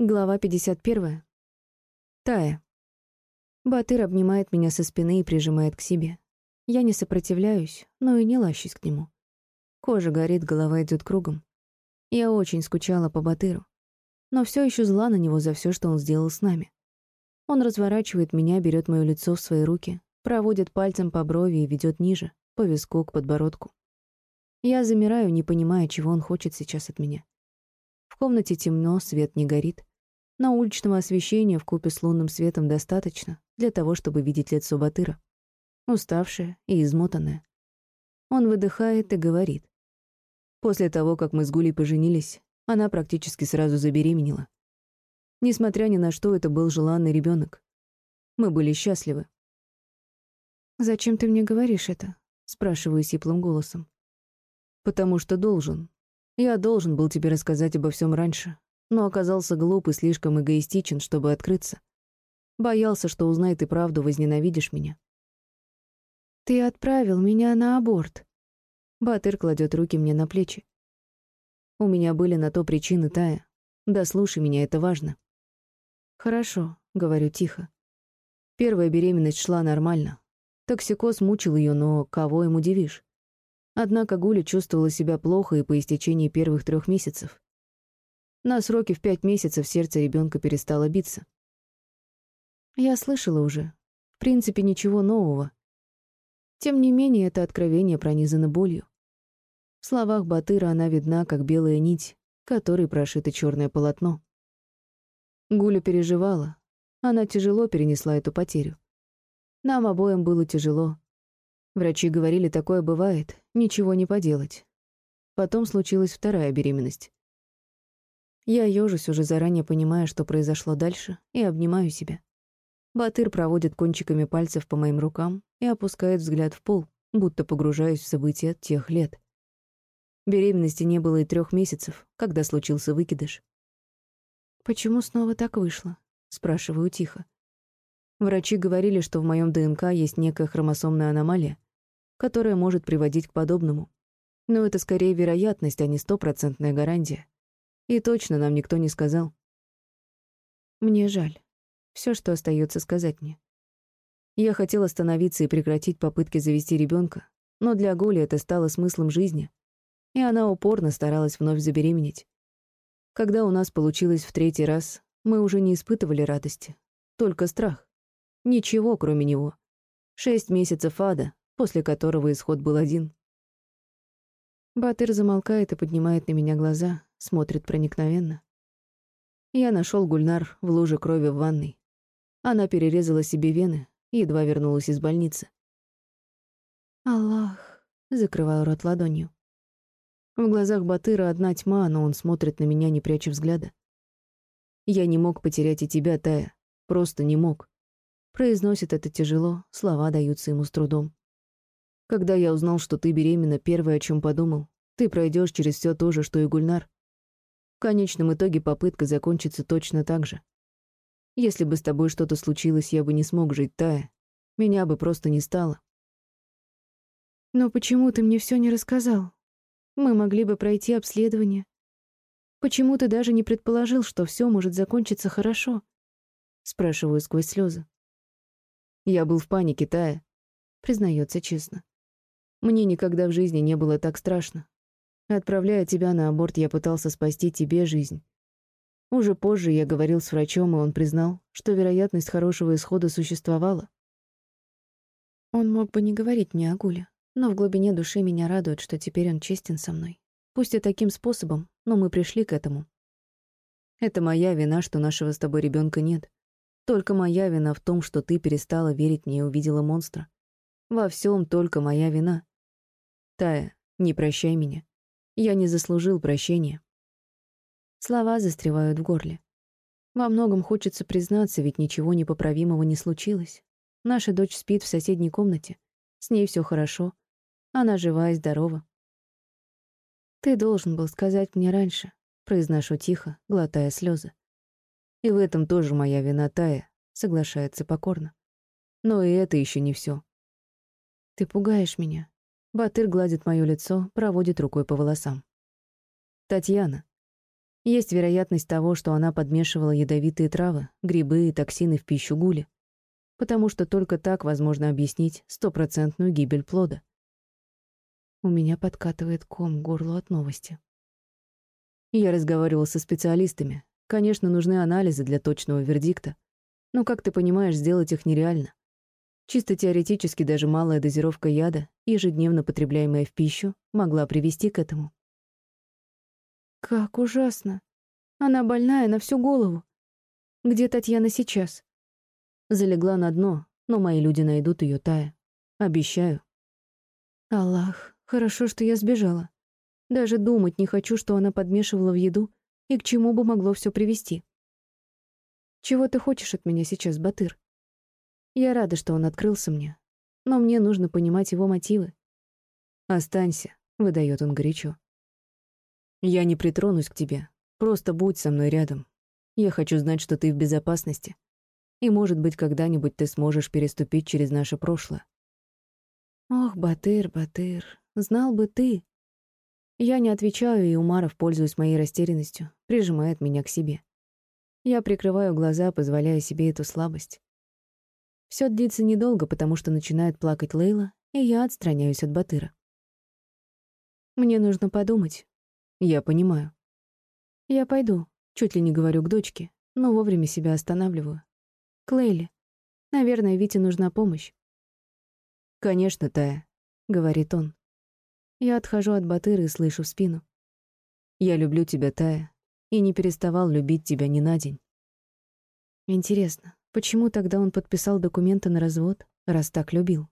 Глава 51. Тая. Батыр обнимает меня со спины и прижимает к себе. Я не сопротивляюсь, но и не лащусь к нему. Кожа горит, голова идет кругом. Я очень скучала по Батыру, но все еще зла на него за все, что он сделал с нами. Он разворачивает меня, берет мое лицо в свои руки, проводит пальцем по брови и ведет ниже, по виску к подбородку. Я замираю, не понимая, чего он хочет сейчас от меня. Комнате темно, свет не горит. На уличного освещения в купе с лунным светом достаточно для того, чтобы видеть лицо Батыра. Уставшее и измотанное. Он выдыхает и говорит. После того, как мы с Гулей поженились, она практически сразу забеременела. Несмотря ни на что, это был желанный ребенок. Мы были счастливы. «Зачем ты мне говоришь это?» — спрашиваю сиплым голосом. «Потому что должен. Я должен был тебе рассказать обо всем раньше, но оказался глуп и слишком эгоистичен, чтобы открыться. Боялся, что узнает и правду, возненавидишь меня. Ты отправил меня на аборт. Батыр кладет руки мне на плечи. У меня были на то причины, Тая. Да слушай меня, это важно. Хорошо, говорю тихо. Первая беременность шла нормально. Токсикоз мучил ее, но кого им удивишь? Однако Гуля чувствовала себя плохо и по истечении первых трех месяцев. На сроки в пять месяцев сердце ребенка перестало биться. Я слышала уже. В принципе, ничего нового. Тем не менее, это откровение пронизано болью. В словах Батыра она видна, как белая нить, которой прошито черное полотно. Гуля переживала. Она тяжело перенесла эту потерю. Нам обоим было тяжело, Врачи говорили, такое бывает, ничего не поделать. Потом случилась вторая беременность. Я ежусь, уже заранее понимая, что произошло дальше, и обнимаю себя. Батыр проводит кончиками пальцев по моим рукам и опускает взгляд в пол, будто погружаюсь в события тех лет. Беременности не было и трех месяцев, когда случился выкидыш. «Почему снова так вышло?» — спрашиваю тихо. Врачи говорили, что в моем ДНК есть некая хромосомная аномалия, которая может приводить к подобному. Но это скорее вероятность, а не стопроцентная гарантия. И точно нам никто не сказал. Мне жаль. Все, что остается сказать мне. Я хотел остановиться и прекратить попытки завести ребенка, но для Голи это стало смыслом жизни, и она упорно старалась вновь забеременеть. Когда у нас получилось в третий раз, мы уже не испытывали радости, только страх. Ничего, кроме него. Шесть месяцев ада, после которого исход был один. Батыр замолкает и поднимает на меня глаза, смотрит проникновенно. Я нашел Гульнар в луже крови в ванной. Она перерезала себе вены и едва вернулась из больницы. «Аллах», — закрываю рот ладонью. В глазах Батыра одна тьма, но он смотрит на меня, не пряча взгляда. «Я не мог потерять и тебя, Тая. Просто не мог». Произносит это тяжело, слова даются ему с трудом. Когда я узнал, что ты беременна, первое, о чем подумал, ты пройдешь через все то же, что и Гульнар. В конечном итоге попытка закончится точно так же. Если бы с тобой что-то случилось, я бы не смог жить, Тая. Меня бы просто не стало. Но почему ты мне все не рассказал? Мы могли бы пройти обследование. Почему ты даже не предположил, что все может закончиться хорошо? Спрашиваю сквозь слезы. Я был в панике, Тая, признается честно. Мне никогда в жизни не было так страшно. Отправляя тебя на аборт, я пытался спасти тебе жизнь. Уже позже я говорил с врачом, и он признал, что вероятность хорошего исхода существовала. Он мог бы не говорить мне о Гуле, но в глубине души меня радует, что теперь он честен со мной. Пусть и таким способом, но мы пришли к этому. Это моя вина, что нашего с тобой ребенка нет. Только моя вина в том, что ты перестала верить мне и увидела монстра. Во всем только моя вина. Тая, не прощай меня. Я не заслужил прощения. Слова застревают в горле. Во многом хочется признаться, ведь ничего непоправимого не случилось. Наша дочь спит в соседней комнате. С ней все хорошо. Она жива и здорова. «Ты должен был сказать мне раньше», — произношу тихо, глотая слезы. «И в этом тоже моя вина, Тая», — соглашается покорно. «Но и это еще не все. «Ты пугаешь меня», Батыр гладит мое лицо, проводит рукой по волосам. «Татьяна». Есть вероятность того, что она подмешивала ядовитые травы, грибы и токсины в пищу Гули, потому что только так возможно объяснить стопроцентную гибель плода. У меня подкатывает ком горло от новости. Я разговаривал со специалистами. Конечно, нужны анализы для точного вердикта. Но, как ты понимаешь, сделать их нереально. Чисто теоретически даже малая дозировка яда, ежедневно потребляемая в пищу, могла привести к этому. Как ужасно. Она больная на всю голову. Где Татьяна сейчас? Залегла на дно, но мои люди найдут ее, Тая. Обещаю. Аллах, хорошо, что я сбежала. Даже думать не хочу, что она подмешивала в еду и к чему бы могло все привести. Чего ты хочешь от меня сейчас, Батыр? Я рада, что он открылся мне, но мне нужно понимать его мотивы. «Останься», — выдает он горячо. Я не притронусь к тебе. Просто будь со мной рядом. Я хочу знать, что ты в безопасности. И, может быть, когда-нибудь ты сможешь переступить через наше прошлое. Ох, Батыр, Батыр, знал бы ты. Я не отвечаю, и Умаров, пользуясь моей растерянностью, прижимает меня к себе. Я прикрываю глаза, позволяя себе эту слабость. Все длится недолго, потому что начинает плакать Лейла, и я отстраняюсь от Батыра. Мне нужно подумать, я понимаю. Я пойду, чуть ли не говорю к дочке, но вовремя себя останавливаю. Клейли, наверное, Вите нужна помощь. Конечно, Тая, говорит он. Я отхожу от Батыры и слышу в спину. Я люблю тебя, Тая, и не переставал любить тебя ни на день. Интересно, почему тогда он подписал документы на развод, раз так любил?